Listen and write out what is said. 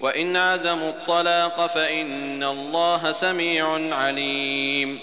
وإن عزموا الطلاق فإن الله سميع عليم.